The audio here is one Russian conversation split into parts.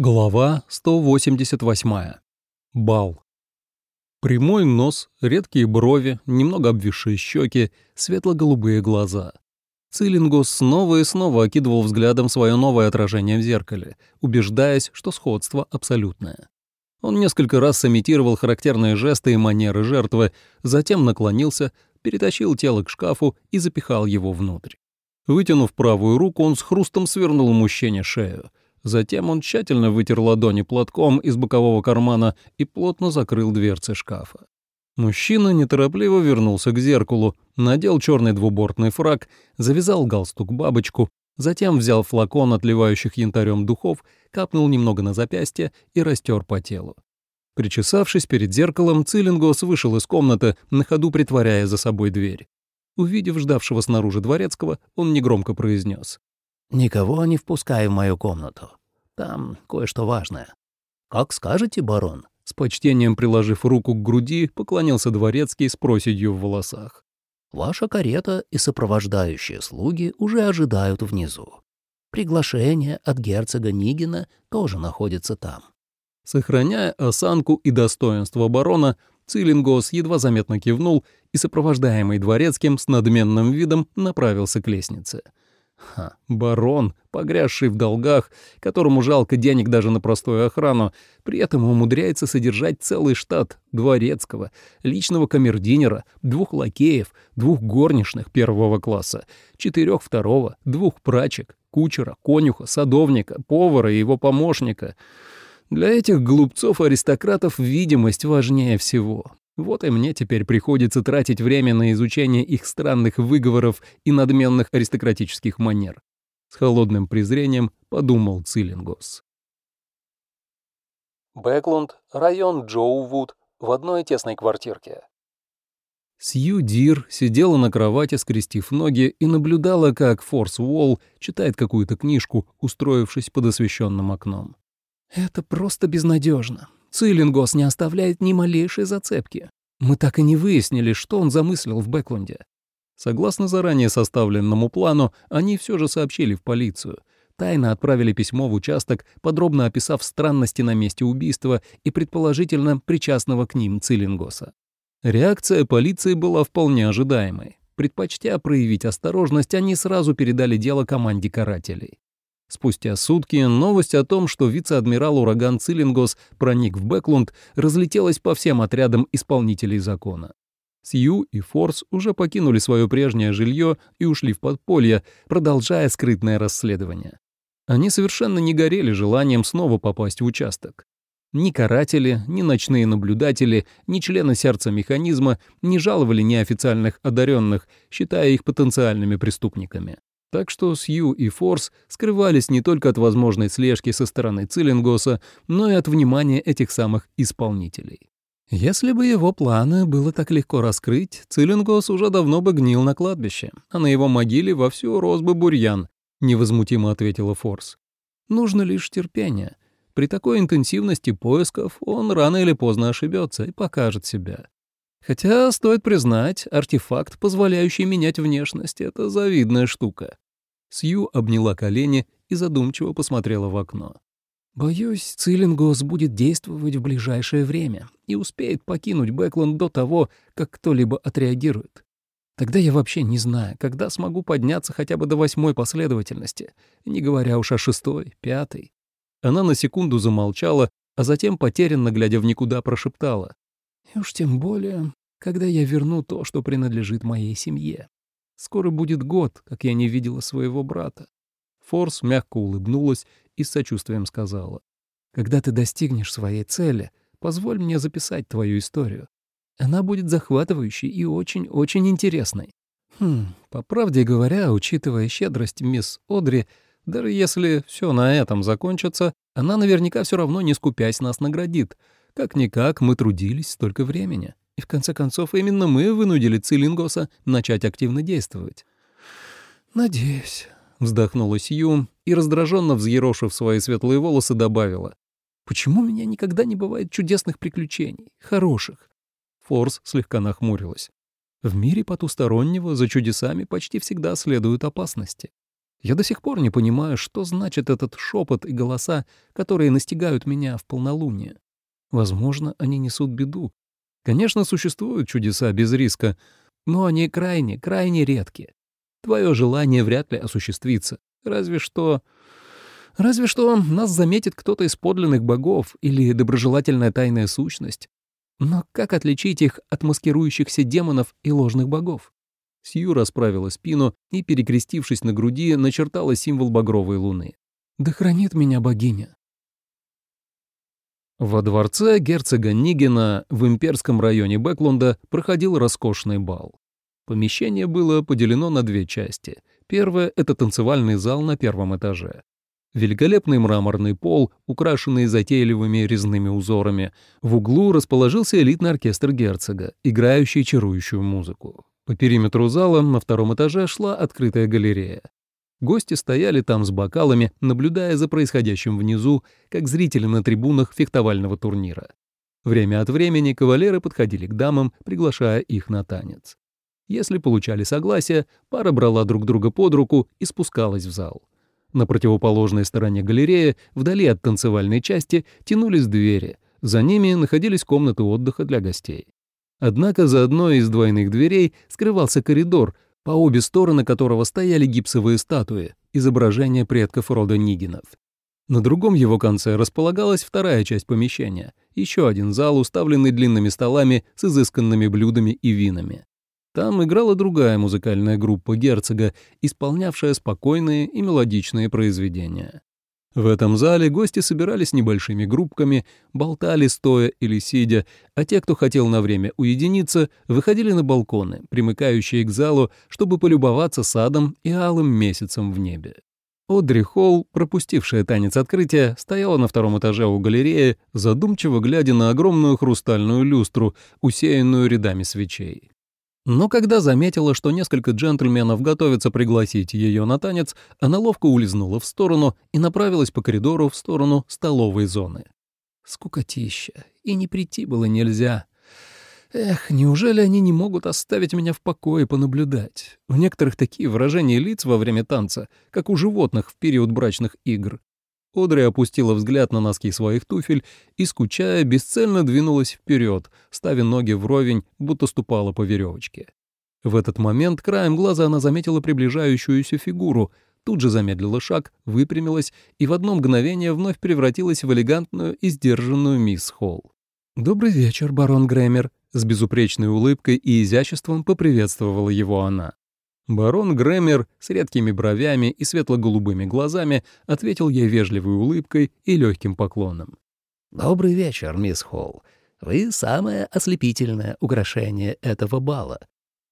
Глава 188. Бал. Прямой нос, редкие брови, немного обвисшие щеки, светло-голубые глаза. Цилингус снова и снова окидывал взглядом свое новое отражение в зеркале, убеждаясь, что сходство абсолютное. Он несколько раз сымитировал характерные жесты и манеры жертвы, затем наклонился, перетащил тело к шкафу и запихал его внутрь. Вытянув правую руку, он с хрустом свернул мужчине шею — Затем он тщательно вытер ладони платком из бокового кармана и плотно закрыл дверцы шкафа. Мужчина неторопливо вернулся к зеркалу, надел черный двубортный фраг, завязал галстук-бабочку, затем взял флакон отливающих янтарем духов, капнул немного на запястье и растер по телу. Причесавшись перед зеркалом, Цилингос вышел из комнаты, на ходу притворяя за собой дверь. Увидев ждавшего снаружи дворецкого, он негромко произнес: «Никого не впускай в мою комнату. Там кое-что важное». «Как скажете, барон?» С почтением приложив руку к груди, поклонился дворецкий с проседью в волосах. «Ваша карета и сопровождающие слуги уже ожидают внизу. Приглашение от герцога Нигина тоже находится там». Сохраняя осанку и достоинство барона, Цилингос едва заметно кивнул и, сопровождаемый дворецким, с надменным видом направился к лестнице. Ха, барон, погрязший в долгах, которому жалко денег даже на простую охрану, при этом умудряется содержать целый штат дворецкого, личного камердинера, двух лакеев, двух горничных первого класса, четырех второго, двух прачек, кучера, конюха, садовника, повара и его помощника. Для этих глупцов-аристократов видимость важнее всего. Вот и мне теперь приходится тратить время на изучение их странных выговоров и надменных аристократических манер. С холодным презрением подумал Циллингос. Бэклунд, район Джоувуд, в одной тесной квартирке. Сью Дир сидела на кровати, скрестив ноги, и наблюдала, как Форс Уолл читает какую-то книжку, устроившись под освещенным окном. «Это просто безнадежно. Циллингос не оставляет ни малейшей зацепки. Мы так и не выяснили, что он замыслил в Бэкленде. Согласно заранее составленному плану, они все же сообщили в полицию. Тайно отправили письмо в участок, подробно описав странности на месте убийства и предположительно причастного к ним Циллингоса. Реакция полиции была вполне ожидаемой. Предпочтя проявить осторожность, они сразу передали дело команде карателей. Спустя сутки новость о том, что вице-адмирал ураган Циллингос проник в Бэклунд, разлетелась по всем отрядам исполнителей закона. Сью и Форс уже покинули свое прежнее жилье и ушли в подполье, продолжая скрытное расследование. Они совершенно не горели желанием снова попасть в участок. Ни каратели, ни ночные наблюдатели, ни члены сердца механизма не жаловали неофициальных одаренных, считая их потенциальными преступниками. Так что Сью и Форс скрывались не только от возможной слежки со стороны Циллингоса, но и от внимания этих самых исполнителей. Если бы его планы было так легко раскрыть, Циллингос уже давно бы гнил на кладбище, а на его могиле вовсю рос бы бурьян, невозмутимо ответила Форс. Нужно лишь терпение. При такой интенсивности поисков он рано или поздно ошибется и покажет себя. Хотя, стоит признать, артефакт, позволяющий менять внешность, — это завидная штука. Сью обняла колени и задумчиво посмотрела в окно. «Боюсь, Циллингос будет действовать в ближайшее время и успеет покинуть Бэкленд до того, как кто-либо отреагирует. Тогда я вообще не знаю, когда смогу подняться хотя бы до восьмой последовательности, не говоря уж о шестой, пятой». Она на секунду замолчала, а затем, потерянно глядя в никуда, прошептала. И уж тем более, когда я верну то, что принадлежит моей семье. Скоро будет год, как я не видела своего брата. Форс мягко улыбнулась и с сочувствием сказала. «Когда ты достигнешь своей цели, позволь мне записать твою историю. Она будет захватывающей и очень-очень интересной». Хм, по правде говоря, учитывая щедрость мисс Одри, даже если все на этом закончится, она наверняка все равно не скупясь нас наградит — как-никак мы трудились столько времени, и в конце концов именно мы вынудили Цилингоса начать активно действовать. «Надеюсь», — вздохнула Сью и, раздраженно взъерошив свои светлые волосы, добавила. «Почему у меня никогда не бывает чудесных приключений, хороших?» Форс слегка нахмурилась. «В мире потустороннего за чудесами почти всегда следуют опасности. Я до сих пор не понимаю, что значит этот шепот и голоса, которые настигают меня в полнолуние. Возможно, они несут беду. Конечно, существуют чудеса без риска, но они крайне, крайне редки. Твое желание вряд ли осуществится. Разве что... Разве что нас заметит кто-то из подлинных богов или доброжелательная тайная сущность. Но как отличить их от маскирующихся демонов и ложных богов? Сью расправила спину и, перекрестившись на груди, начертала символ багровой луны. «Да хранит меня богиня!» Во дворце герцога Нигена в имперском районе Бэклунда проходил роскошный бал. Помещение было поделено на две части. Первое — это танцевальный зал на первом этаже. Великолепный мраморный пол, украшенный затейливыми резными узорами. В углу расположился элитный оркестр герцога, играющий чарующую музыку. По периметру зала на втором этаже шла открытая галерея. Гости стояли там с бокалами, наблюдая за происходящим внизу, как зрители на трибунах фехтовального турнира. Время от времени кавалеры подходили к дамам, приглашая их на танец. Если получали согласие, пара брала друг друга под руку и спускалась в зал. На противоположной стороне галереи, вдали от танцевальной части, тянулись двери. За ними находились комнаты отдыха для гостей. Однако за одной из двойных дверей скрывался коридор, по обе стороны которого стояли гипсовые статуи, изображения предков рода Нигинов. На другом его конце располагалась вторая часть помещения, еще один зал, уставленный длинными столами с изысканными блюдами и винами. Там играла другая музыкальная группа герцога, исполнявшая спокойные и мелодичные произведения. В этом зале гости собирались небольшими группками, болтали стоя или сидя, а те, кто хотел на время уединиться, выходили на балконы, примыкающие к залу, чтобы полюбоваться садом и алым месяцем в небе. Одри Холл, пропустившая танец открытия, стояла на втором этаже у галереи, задумчиво глядя на огромную хрустальную люстру, усеянную рядами свечей. Но когда заметила, что несколько джентльменов готовятся пригласить ее на танец, она ловко улизнула в сторону и направилась по коридору в сторону столовой зоны. Скукотища. И не прийти было нельзя. Эх, неужели они не могут оставить меня в покое понаблюдать? У некоторых такие выражения лиц во время танца, как у животных в период брачных игр. Одри опустила взгляд на носки своих туфель и, скучая, бесцельно двинулась вперед, ставя ноги вровень, будто ступала по веревочке. В этот момент краем глаза она заметила приближающуюся фигуру, тут же замедлила шаг, выпрямилась и в одно мгновение вновь превратилась в элегантную и сдержанную мисс Холл. «Добрый вечер, барон Грэмер», — с безупречной улыбкой и изяществом поприветствовала его она. Барон Грэмер с редкими бровями и светло-голубыми глазами ответил ей вежливой улыбкой и легким поклоном. «Добрый вечер, мисс Холл. Вы самое ослепительное украшение этого бала».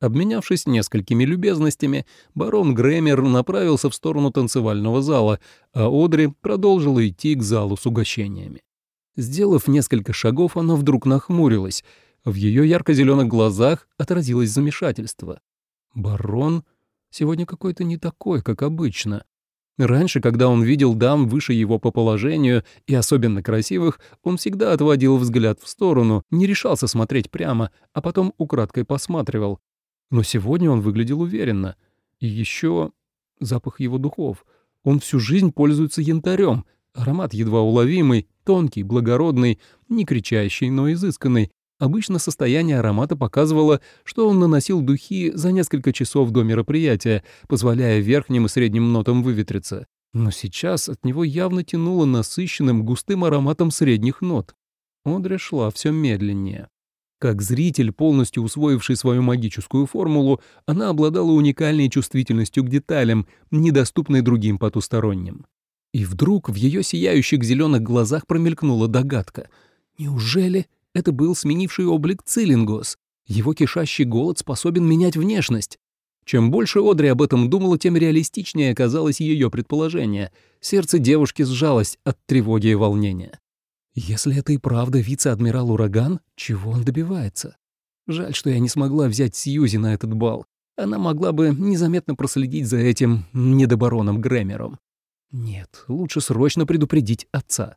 Обменявшись несколькими любезностями, барон Грэмер направился в сторону танцевального зала, а Одри продолжила идти к залу с угощениями. Сделав несколько шагов, она вдруг нахмурилась. В ее ярко-зеленых глазах отразилось замешательство. Барон сегодня какой-то не такой, как обычно. Раньше, когда он видел дам выше его по положению и особенно красивых, он всегда отводил взгляд в сторону, не решался смотреть прямо, а потом украдкой посматривал. Но сегодня он выглядел уверенно. И еще запах его духов. Он всю жизнь пользуется янтарем. Аромат едва уловимый, тонкий, благородный, не кричащий, но изысканный, Обычно состояние аромата показывало, что он наносил духи за несколько часов до мероприятия, позволяя верхним и средним нотам выветриться. Но сейчас от него явно тянуло насыщенным густым ароматом средних нот. Одри шла все медленнее. Как зритель, полностью усвоивший свою магическую формулу, она обладала уникальной чувствительностью к деталям, недоступной другим потусторонним. И вдруг в ее сияющих зеленых глазах промелькнула догадка. Неужели это был сменивший облик Цилингос. Его кишащий голод способен менять внешность. Чем больше Одри об этом думала, тем реалистичнее оказалось ее предположение. Сердце девушки сжалось от тревоги и волнения. Если это и правда вице-адмирал Ураган, чего он добивается? Жаль, что я не смогла взять Сьюзи на этот бал. Она могла бы незаметно проследить за этим недобароном Грэмером. Нет, лучше срочно предупредить отца.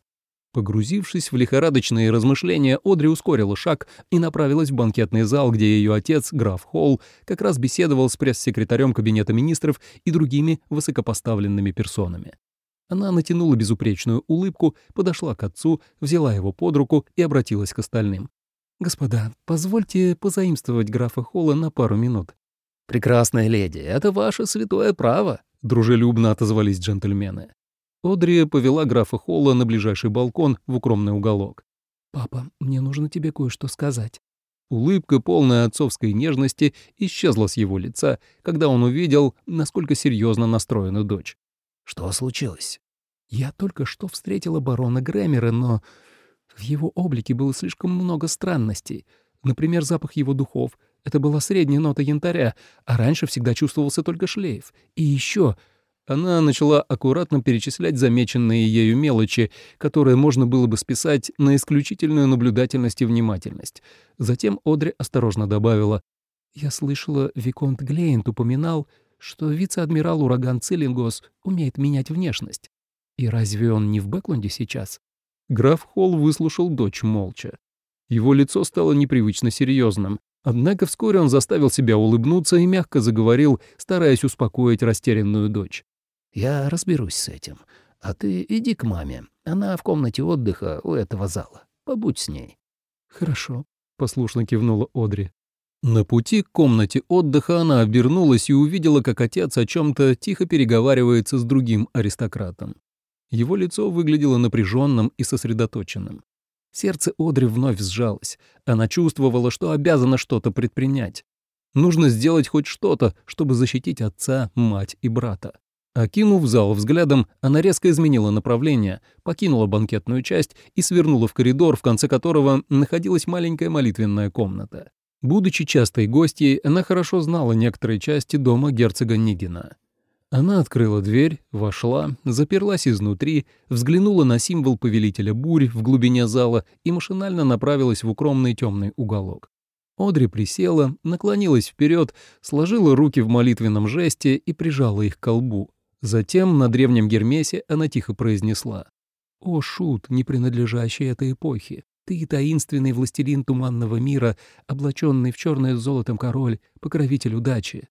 Погрузившись в лихорадочные размышления, Одри ускорила шаг и направилась в банкетный зал, где ее отец, граф Холл, как раз беседовал с пресс-секретарем Кабинета министров и другими высокопоставленными персонами. Она натянула безупречную улыбку, подошла к отцу, взяла его под руку и обратилась к остальным. «Господа, позвольте позаимствовать графа Холла на пару минут». «Прекрасная леди, это ваше святое право», — дружелюбно отозвались джентльмены. Одри повела графа Холла на ближайший балкон в укромный уголок. «Папа, мне нужно тебе кое-что сказать». Улыбка, полная отцовской нежности, исчезла с его лица, когда он увидел, насколько серьезно настроена дочь. «Что случилось?» «Я только что встретила барона Грэмера, но в его облике было слишком много странностей. Например, запах его духов. Это была средняя нота янтаря, а раньше всегда чувствовался только шлейф. И еще она начала аккуратно перечислять замеченные ею мелочи, которые можно было бы списать на исключительную наблюдательность и внимательность. Затем Одри осторожно добавила. «Я слышала, Виконт Глейнт упоминал, что вице-адмирал Ураган Циллингос умеет менять внешность. И разве он не в Бэклунде сейчас?» Граф Холл выслушал дочь молча. Его лицо стало непривычно серьезным, однако вскоре он заставил себя улыбнуться и мягко заговорил, стараясь успокоить растерянную дочь. Я разберусь с этим. А ты иди к маме. Она в комнате отдыха у этого зала. Побудь с ней». «Хорошо», — послушно кивнула Одри. На пути к комнате отдыха она обернулась и увидела, как отец о чем-то тихо переговаривается с другим аристократом. Его лицо выглядело напряженным и сосредоточенным. Сердце Одри вновь сжалось. Она чувствовала, что обязана что-то предпринять. Нужно сделать хоть что-то, чтобы защитить отца, мать и брата. Окинув зал взглядом, она резко изменила направление, покинула банкетную часть и свернула в коридор, в конце которого находилась маленькая молитвенная комната. Будучи частой гостьей, она хорошо знала некоторые части дома герцога Нигина. Она открыла дверь, вошла, заперлась изнутри, взглянула на символ повелителя бурь в глубине зала и машинально направилась в укромный темный уголок. Одри присела, наклонилась вперед, сложила руки в молитвенном жесте и прижала их к колбу. Затем на древнем Гермесе она тихо произнесла. «О, шут, не принадлежащий этой эпохе! Ты таинственный властелин туманного мира, облаченный в черное с золотом король, покровитель удачи.